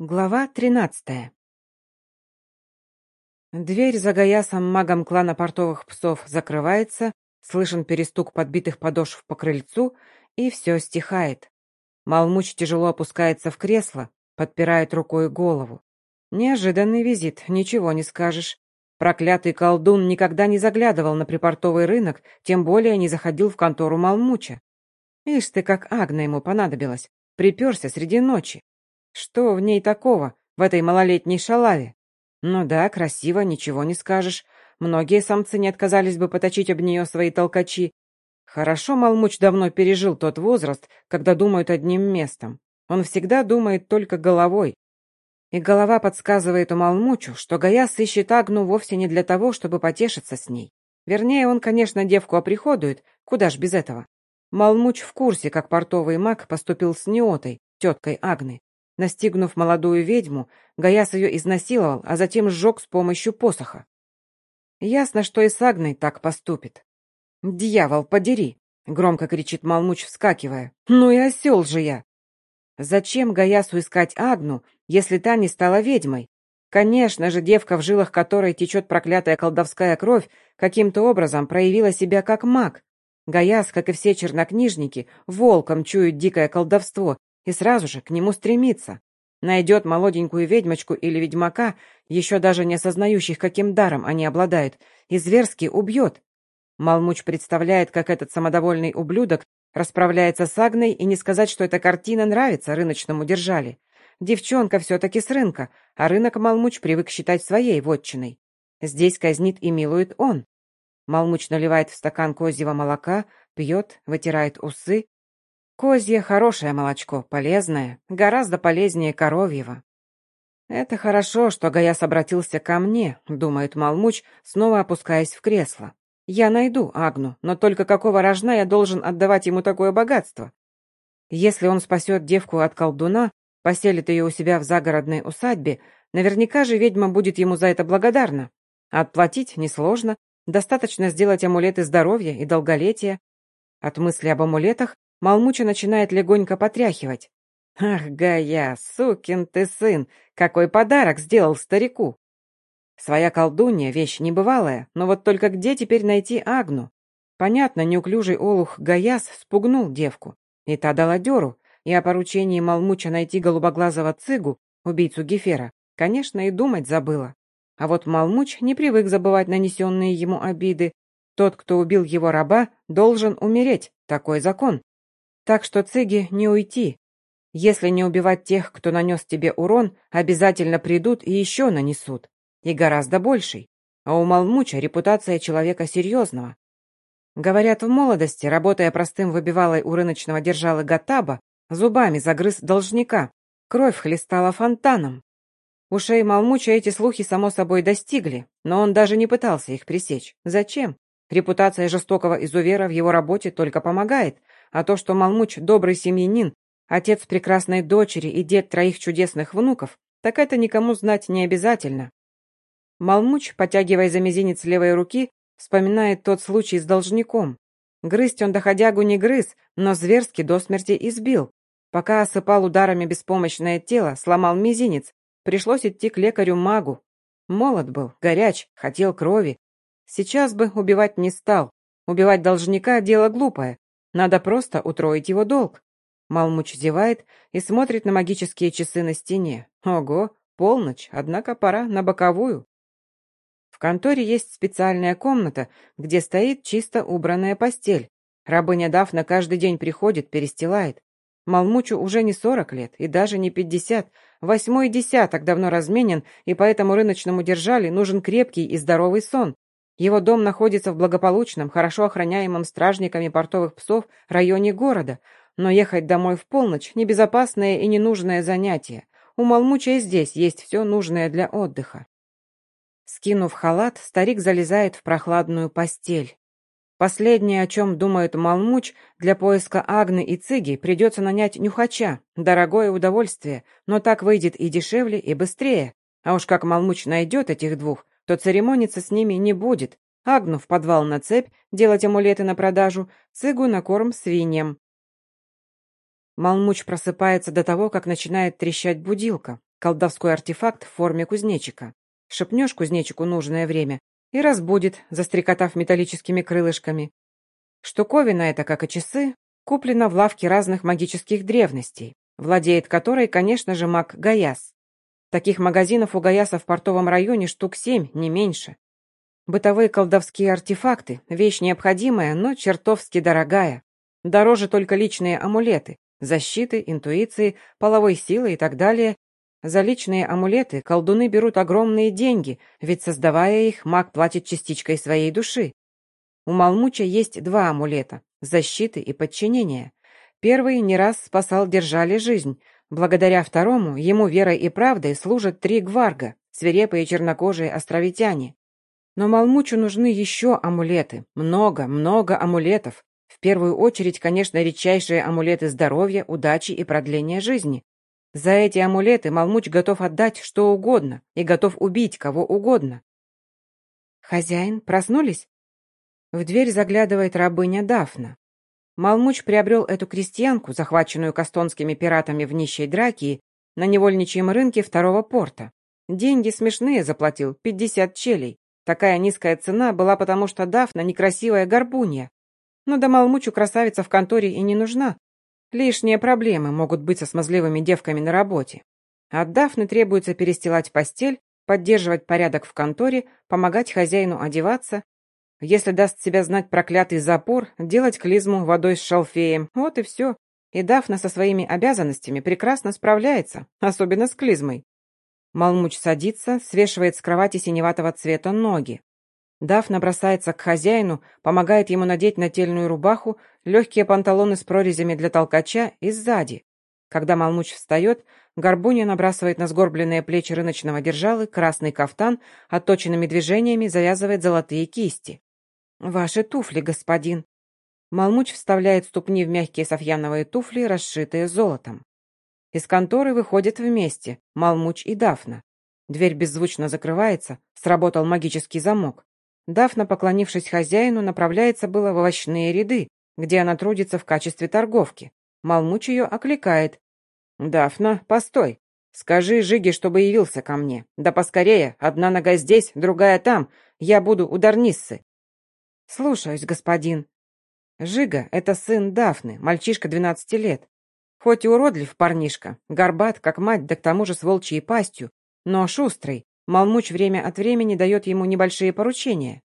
Глава тринадцатая. Дверь за Гаясом магом клана портовых псов закрывается, слышен перестук подбитых подошв по крыльцу, и все стихает. Малмуч тяжело опускается в кресло, подпирает рукой голову. Неожиданный визит, ничего не скажешь. Проклятый колдун никогда не заглядывал на припортовый рынок, тем более не заходил в контору Малмуча. Ишь ты, как Агна ему понадобилась, приперся среди ночи. Что в ней такого, в этой малолетней шалаве? Ну да, красиво, ничего не скажешь. Многие самцы не отказались бы поточить об нее свои толкачи. Хорошо Малмуч давно пережил тот возраст, когда думают одним местом. Он всегда думает только головой. И голова подсказывает у Малмучу, что Гаяс ищет Агну вовсе не для того, чтобы потешиться с ней. Вернее, он, конечно, девку оприходует, куда ж без этого. Малмуч в курсе, как портовый маг поступил с Неотой, теткой Агны. Настигнув молодую ведьму, Гаяс ее изнасиловал, а затем сжег с помощью посоха. Ясно, что и с Агной так поступит. «Дьявол, подери!» — громко кричит Малмуч, вскакивая. «Ну и осел же я!» Зачем Гаясу искать Агну, если та не стала ведьмой? Конечно же, девка, в жилах которой течет проклятая колдовская кровь, каким-то образом проявила себя как маг. Гаяс, как и все чернокнижники, волком чует дикое колдовство и сразу же к нему стремится. Найдет молоденькую ведьмочку или ведьмака, еще даже не осознающих, каким даром они обладают, и зверски убьет. Малмуч представляет, как этот самодовольный ублюдок расправляется с Агной, и не сказать, что эта картина нравится рыночному держали. Девчонка все-таки с рынка, а рынок Малмуч привык считать своей вотчиной. Здесь казнит и милует он. Малмуч наливает в стакан козьего молока, пьет, вытирает усы, Козье хорошее молочко, полезное, гораздо полезнее коровьего. Это хорошо, что Гаяс обратился ко мне, думает Малмуч, снова опускаясь в кресло. Я найду Агну, но только какого рожна я должен отдавать ему такое богатство? Если он спасет девку от колдуна, поселит ее у себя в загородной усадьбе, наверняка же ведьма будет ему за это благодарна. отплатить несложно, достаточно сделать амулеты здоровья и долголетия. От мысли об амулетах Малмуча начинает легонько потряхивать. «Ах, Гая, сукин ты сын! Какой подарок сделал старику!» Своя колдунья — вещь небывалая, но вот только где теперь найти Агну? Понятно, неуклюжий олух Гаяс спугнул девку, и та дала дёру, и о поручении Малмуча найти голубоглазого цыгу, убийцу Гефера, конечно, и думать забыла. А вот Малмуч не привык забывать нанесенные ему обиды. Тот, кто убил его раба, должен умереть, такой закон. Так что цыги не уйти. Если не убивать тех, кто нанес тебе урон, обязательно придут и еще нанесут. И гораздо больший. А у Малмуча репутация человека серьезного. Говорят, в молодости, работая простым выбивалой у рыночного держала Гатаба, зубами загрыз должника. Кровь хлестала фонтаном. Ушей Малмуча эти слухи, само собой, достигли, но он даже не пытался их пресечь. Зачем? Репутация жестокого изувера в его работе только помогает, а то, что Малмуч добрый семьянин, отец прекрасной дочери и дед троих чудесных внуков, так это никому знать не обязательно. Малмуч, потягивая за мизинец левой руки, вспоминает тот случай с должником. Грызть он доходягу не грыз, но зверски до смерти избил. Пока осыпал ударами беспомощное тело, сломал мизинец, пришлось идти к лекарю-магу. Молод был, горяч, хотел крови. Сейчас бы убивать не стал. Убивать должника – дело глупое, надо просто утроить его долг. Малмуч зевает и смотрит на магические часы на стене. Ого, полночь, однако пора на боковую. В конторе есть специальная комната, где стоит чисто убранная постель. Рабыня Дафна каждый день приходит, перестилает. Малмучу уже не сорок лет и даже не пятьдесят. Восьмой десяток давно разменен, и поэтому рыночному держали нужен крепкий и здоровый сон, его дом находится в благополучном, хорошо охраняемом стражниками портовых псов районе города, но ехать домой в полночь – небезопасное и ненужное занятие. У Малмуча здесь есть все нужное для отдыха. Скинув халат, старик залезает в прохладную постель. Последнее, о чем думает Малмуч, для поиска Агны и Цыги придется нанять нюхача. Дорогое удовольствие, но так выйдет и дешевле, и быстрее. А уж как Малмуч найдет этих двух, то церемониться с ними не будет. Агну в подвал на цепь, делать амулеты на продажу, цыгу на корм свиньям. Малмуч просыпается до того, как начинает трещать будилка. колдовской артефакт в форме кузнечика. Шепнешь кузнечику нужное время и разбудит, застрекотав металлическими крылышками. Штуковина эта, как и часы, куплена в лавке разных магических древностей, владеет которой, конечно же, маг Гаяс. Таких магазинов у Гаяса в портовом районе штук семь, не меньше. Бытовые колдовские артефакты – вещь необходимая, но чертовски дорогая. Дороже только личные амулеты, защиты, интуиции, половой силы и так далее. За личные амулеты колдуны берут огромные деньги, ведь создавая их, маг платит частичкой своей души. У Малмуча есть два амулета – защиты и подчинения. Первый не раз спасал держали жизнь. Благодаря второму ему верой и правдой служат три гварга, свирепые чернокожие островитяне. Но Малмучу нужны еще амулеты. Много, много амулетов. В первую очередь, конечно, редчайшие амулеты здоровья, удачи и продления жизни. За эти амулеты Малмуч готов отдать что угодно и готов убить кого угодно. «Хозяин, проснулись?» В дверь заглядывает рабыня Дафна. Малмуч приобрел эту крестьянку, захваченную кастонскими пиратами в нищей драке, на невольничьем рынке второго порта. Деньги смешные заплатил, пятьдесят челей. Такая низкая цена была потому, что Дафна некрасивая горбунья. Но да Малмучу красавица в конторе и не нужна. Лишние проблемы могут быть со смазливыми девками на работе. От Дафны требуется перестилать постель, поддерживать порядок в конторе, помогать хозяину одеваться. Если даст себя знать проклятый запор, делать клизму водой с шалфеем. Вот и все. И Дафна со своими обязанностями прекрасно справляется, особенно с клизмой. Малмуч садится, свешивает с кровати синеватого цвета ноги. Дафна бросается к хозяину, помогает ему надеть нательную рубаху, легкие панталоны с прорезями для толкача и сзади. Когда Малмуч встает, Горбуня набрасывает на сгорбленные плечи рыночного держалы красный кафтан, отточенными движениями завязывает золотые кисти. «Ваши туфли, господин». Малмуч вставляет ступни в мягкие софьяновые туфли, расшитые золотом. Из конторы выходят вместе Малмуч и Дафна. Дверь беззвучно закрывается, сработал магический замок. Дафна, поклонившись хозяину, направляется было в овощные ряды, где она трудится в качестве торговки. Малмуч ее окликает. «Дафна, постой! Скажи Жиге, чтобы явился ко мне. Да поскорее, одна нога здесь, другая там. Я буду у Дарниссы». «Слушаюсь, господин». Жига — это сын Дафны, мальчишка 12 лет. Хоть и уродлив парнишка, горбат, как мать, да к тому же с волчьей пастью, но шустрый, Малмуч время от времени дает ему небольшие поручения.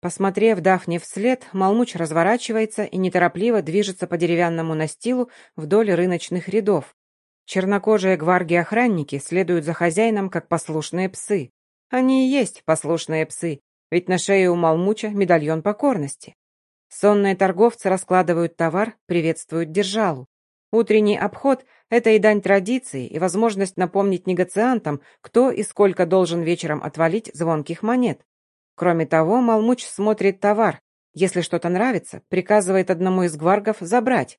Посмотрев Дафне вслед, Малмуч разворачивается и неторопливо движется по деревянному настилу вдоль рыночных рядов. Чернокожие гварги-охранники следуют за хозяином, как послушные псы. Они и есть послушные псы, ведь на шее у Малмуча медальон покорности. Сонные торговцы раскладывают товар, приветствуют держалу. Утренний обход – это и дань традиции, и возможность напомнить негациантам, кто и сколько должен вечером отвалить звонких монет. Кроме того, Малмуч смотрит товар. Если что-то нравится, приказывает одному из гваргов забрать.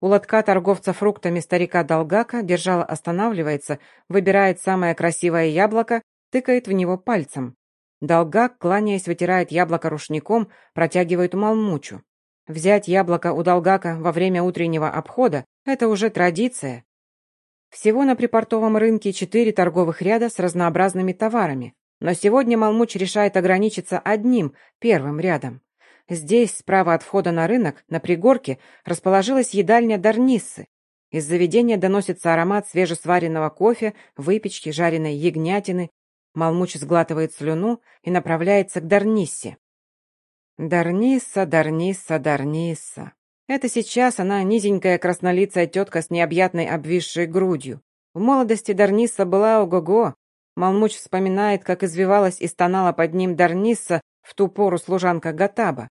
У лотка торговца фруктами старика Долгака держала останавливается, выбирает самое красивое яблоко, тыкает в него пальцем. Долгак, кланяясь, вытирает яблоко рушником, протягивает Малмучу. Взять яблоко у Долгака во время утреннего обхода – это уже традиция. Всего на припортовом рынке четыре торговых ряда с разнообразными товарами. Но сегодня Малмуч решает ограничиться одним, первым рядом. Здесь, справа от входа на рынок, на пригорке, расположилась едальня Дарниссы. Из заведения доносится аромат свежесваренного кофе, выпечки, жареной ягнятины. Малмуч сглатывает слюну и направляется к Дарниссе. Дарниса, Дарниса, Дарниса. Это сейчас она низенькая краснолицая тетка с необъятной обвисшей грудью. В молодости Дарниса была ого-го. Малмуч вспоминает, как извивалась и стонала под ним Дарниса в ту пору служанка Гатаба.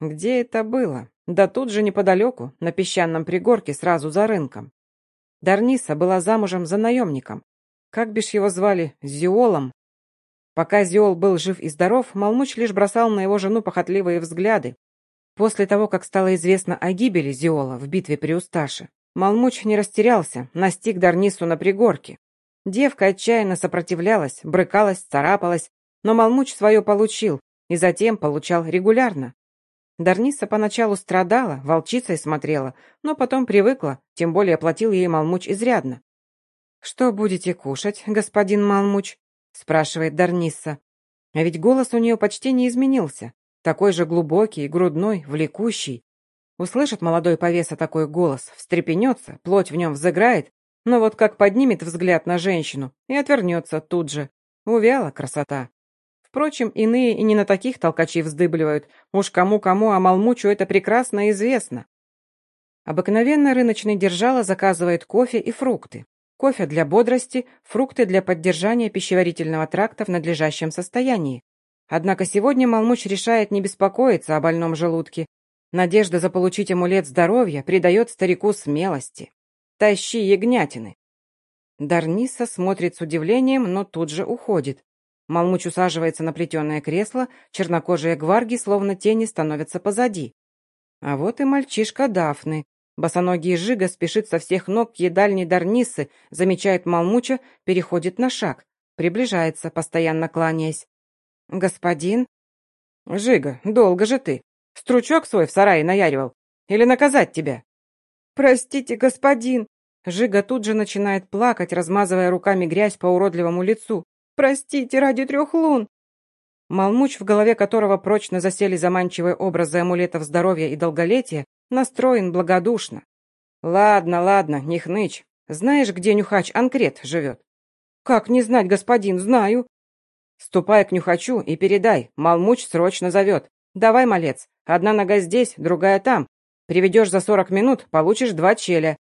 Где это было? Да тут же неподалеку, на песчаном пригорке, сразу за рынком. Дарниса была замужем за наемником. Как бишь его звали? Зиолом? Пока Зиол был жив и здоров, Малмуч лишь бросал на его жену похотливые взгляды. После того, как стало известно о гибели Зиола в битве при Усташе, Малмуч не растерялся, настиг Дарнису на пригорке. Девка отчаянно сопротивлялась, брыкалась, царапалась, но Малмуч свое получил, и затем получал регулярно. Дарниса поначалу страдала, волчицей смотрела, но потом привыкла, тем более платил ей Малмуч изрядно. «Что будете кушать, господин Малмуч?» — спрашивает Дарнисса. А ведь голос у нее почти не изменился. Такой же глубокий, грудной, влекущий. Услышит молодой повеса такой голос, встрепенется, плоть в нем взыграет, но вот как поднимет взгляд на женщину и отвернется тут же. Увяла красота. Впрочем, иные и не на таких толкачей вздыбливают. Уж кому-кому, а Малмучу это прекрасно известно. Обыкновенно рыночный держала заказывает кофе и фрукты. Кофе для бодрости, фрукты для поддержания пищеварительного тракта в надлежащем состоянии. Однако сегодня Малмуч решает не беспокоиться о больном желудке. Надежда заполучить амулет здоровья придает старику смелости. «Тащи ягнятины!» Дарниса смотрит с удивлением, но тут же уходит. Малмуч усаживается на плетеное кресло, чернокожие гварги, словно тени, становятся позади. А вот и мальчишка Дафны, Босоногий Жига спешит со всех ног к едальне Дарнисы, замечает Малмуча, переходит на шаг, приближается, постоянно кланяясь. «Господин?» «Жига, долго же ты. Стручок свой в сарае наяривал. Или наказать тебя?» «Простите, господин!» Жига тут же начинает плакать, размазывая руками грязь по уродливому лицу. «Простите, ради трех лун!» Малмуч, в голове которого прочно засели заманчивые образы амулетов здоровья и долголетия, Настроен благодушно. Ладно, ладно, не хнычь. Знаешь, где нюхач Анкрет живет? Как не знать, господин, знаю. Ступай к нюхачу и передай, Малмуч срочно зовет. Давай, малец, одна нога здесь, другая там. Приведешь за сорок минут, получишь два челя.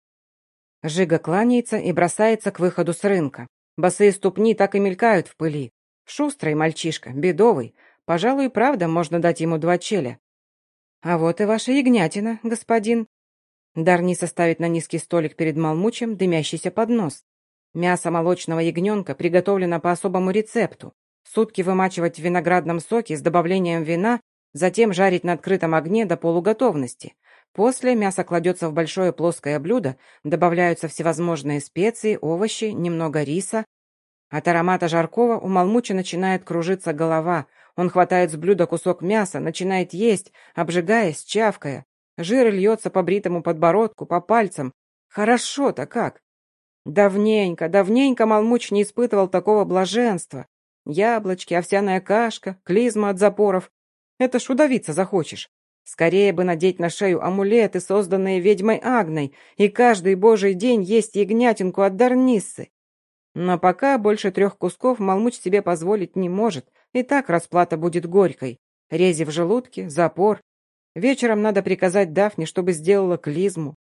Жига кланяется и бросается к выходу с рынка. Босые ступни так и мелькают в пыли. Шустрый мальчишка, бедовый. Пожалуй, правда, можно дать ему два челя. «А вот и ваша ягнятина, господин». Дарни составит на низкий столик перед Малмучем дымящийся поднос. Мясо молочного ягненка приготовлено по особому рецепту. Сутки вымачивать в виноградном соке с добавлением вина, затем жарить на открытом огне до полуготовности. После мясо кладется в большое плоское блюдо, добавляются всевозможные специи, овощи, немного риса. От аромата жаркого у Малмуча начинает кружиться голова, он хватает с блюда кусок мяса, начинает есть, обжигаясь, чавкая. Жир льется по бритому подбородку, по пальцам. Хорошо-то как! Давненько, давненько Малмуч не испытывал такого блаженства. Яблочки, овсяная кашка, клизма от запоров. Это ж удавиться захочешь. Скорее бы надеть на шею амулеты, созданные ведьмой Агной, и каждый божий день есть ягнятинку от Дарниссы. Но пока больше трех кусков Малмуч себе позволить не может, и так расплата будет горькой. Рези в желудке, запор. Вечером надо приказать Дафне, чтобы сделала клизму.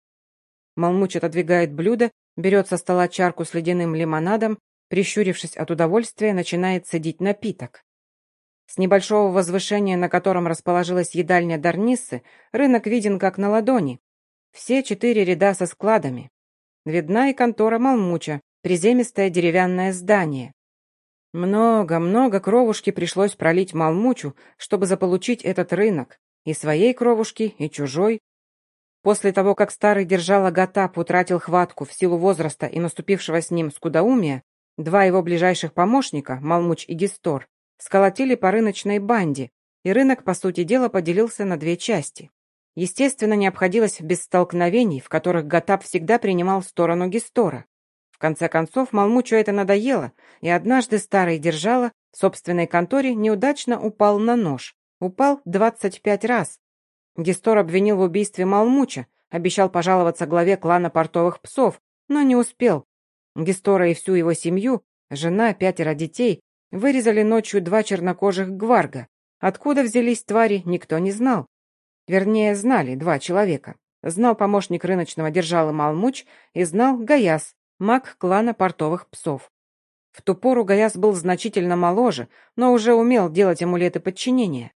Малмуч отодвигает блюдо, берет со стола чарку с ледяным лимонадом, прищурившись от удовольствия, начинает цедить напиток. С небольшого возвышения, на котором расположилась едальня Дарниссы, рынок виден как на ладони. Все четыре ряда со складами. Видна и контора Малмуча, приземистое деревянное здание. Много-много кровушки пришлось пролить Малмучу, чтобы заполучить этот рынок. И своей кровушки, и чужой. После того, как старый держала Гатап утратил хватку в силу возраста и наступившего с ним скудоумия, два его ближайших помощника, Малмуч и Гистор, сколотили по рыночной банде, и рынок, по сути дела, поделился на две части. Естественно, не обходилось без столкновений, в которых Гатап всегда принимал сторону Гистора. В конце концов, Малмучу это надоело, и однажды старый держала в собственной конторе неудачно упал на нож. Упал 25 раз. Гестор обвинил в убийстве Малмуча, обещал пожаловаться главе клана портовых псов, но не успел. Гестора и всю его семью, жена, пятеро детей, вырезали ночью два чернокожих гварга. Откуда взялись твари, никто не знал. Вернее, знали два человека. Знал помощник рыночного держала Малмуч и знал Гаяс, маг клана портовых псов. В ту пору Гаяс был значительно моложе, но уже умел делать амулеты подчинения.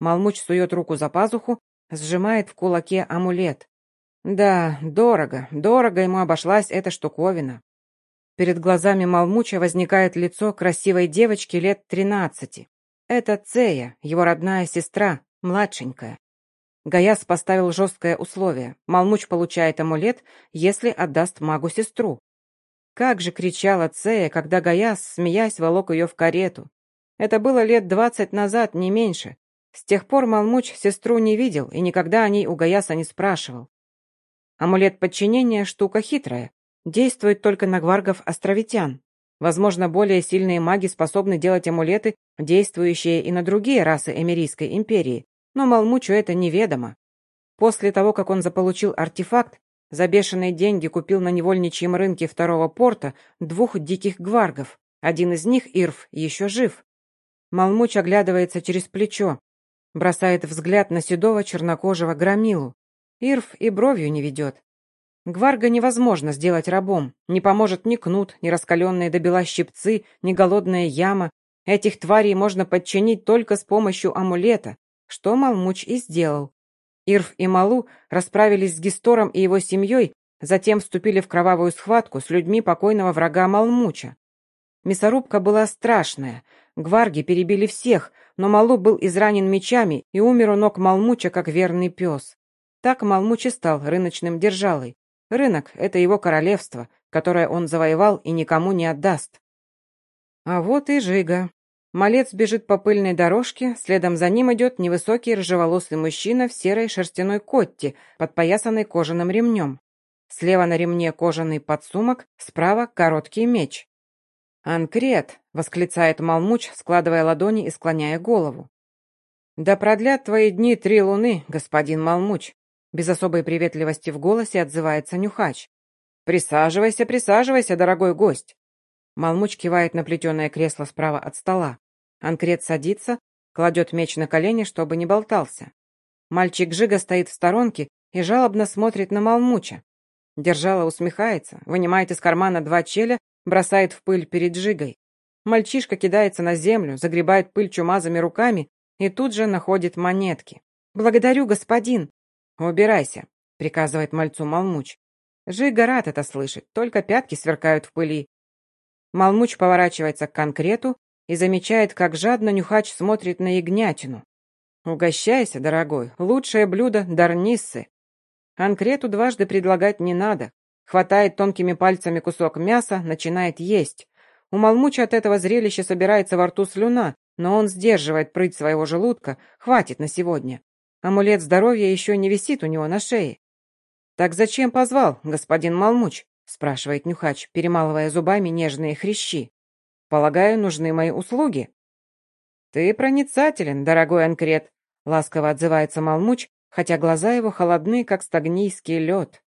Малмуч сует руку за пазуху, сжимает в кулаке амулет. Да, дорого, дорого ему обошлась эта штуковина. Перед глазами Малмуча возникает лицо красивой девочки лет тринадцати. Это Цея, его родная сестра, младшенькая. Гаяс поставил жесткое условие. Малмуч получает амулет, если отдаст магу сестру. Как же кричала Цея, когда Гаяс, смеясь, волок ее в карету. Это было лет двадцать назад, не меньше. С тех пор Малмуч сестру не видел и никогда о ней у Гаяса не спрашивал. Амулет подчинения – штука хитрая. действует только на гваргов-островитян. Возможно, более сильные маги способны делать амулеты, действующие и на другие расы Эмирийской империи, но Малмучу это неведомо. После того, как он заполучил артефакт, за бешеные деньги купил на невольничьем рынке второго порта двух диких гваргов. Один из них, Ирф, еще жив. Малмуч оглядывается через плечо, бросает взгляд на седого чернокожего громилу. Ирф и бровью не ведет. Гварга невозможно сделать рабом. Не поможет ни кнут, ни раскаленные до бела щипцы, ни голодная яма. Этих тварей можно подчинить только с помощью амулета, что Малмуч и сделал. Ирф и Малу расправились с Гистором и его семьей, затем вступили в кровавую схватку с людьми покойного врага Малмуча. Мясорубка была страшная. Гварги перебили всех, но Малу был изранен мечами и умер у ног Малмуча, как верный пес. Так Малмуч и стал рыночным держалой. Рынок — это его королевство, которое он завоевал и никому не отдаст. А вот и Жига. Малец бежит по пыльной дорожке, следом за ним идет невысокий рыжеволосый мужчина в серой шерстяной котте, подпоясанной кожаным ремнем. Слева на ремне кожаный подсумок, справа короткий меч. «Анкрет!» — восклицает Малмуч, складывая ладони и склоняя голову. «Да продлят твои дни три луны, господин Малмуч!» Без особой приветливости в голосе отзывается Нюхач. «Присаживайся, присаживайся, дорогой гость!» Малмуч кивает на плетеное кресло справа от стола. Анкрет садится, кладет меч на колени, чтобы не болтался. Мальчик Жига стоит в сторонке и жалобно смотрит на Малмуча. Держала усмехается, вынимает из кармана два челя бросает в пыль перед Жигой. Мальчишка кидается на землю, загребает пыль чумазыми руками и тут же находит монетки. «Благодарю, господин!» «Убирайся», — приказывает мальцу Малмуч. Жига рад это слышать, только пятки сверкают в пыли. Малмуч поворачивается к конкрету и замечает, как жадно нюхач смотрит на ягнятину. «Угощайся, дорогой, лучшее блюдо — дарниссы». Конкрету дважды предлагать не надо. Хватает тонкими пальцами кусок мяса, начинает есть. У Малмуча от этого зрелища собирается во рту слюна, но он сдерживает прыть своего желудка. Хватит на сегодня. Амулет здоровья еще не висит у него на шее. «Так зачем позвал, господин Малмуч?» Спрашивает Нюхач, перемалывая зубами нежные хрящи. «Полагаю, нужны мои услуги». «Ты проницателен, дорогой Анкрет», ласково отзывается Малмуч, хотя глаза его холодны, как стагнийский лед.